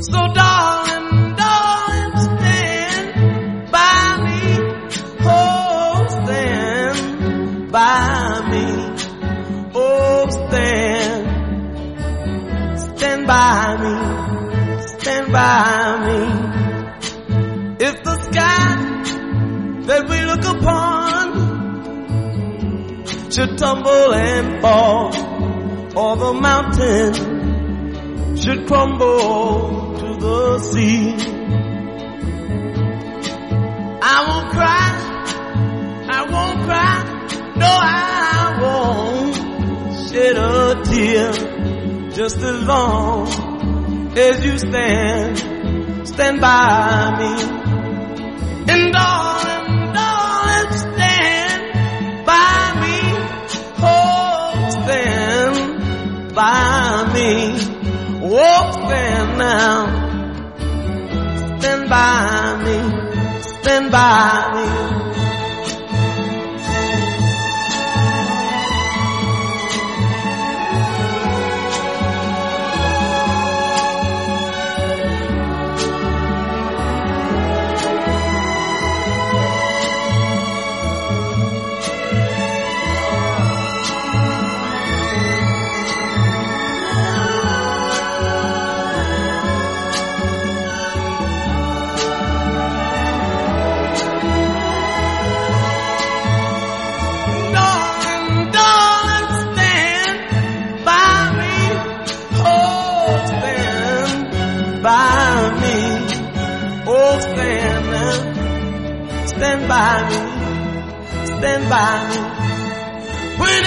So darling, darling, stand by me. Oh, stand by me. Oh, stand, stand by me. Stand by me. If the sky that we look upon should tumble and fall, or the mountain should crumble the sea. I won't cry, I won't cry, no I won't shed a tear just as long as you stand, stand by me. And darling, darling, stand by me. Oh, stand by me. Oh, stand now. By me. Stand by me. Stand now. Uh, stand by me. Stand by me. When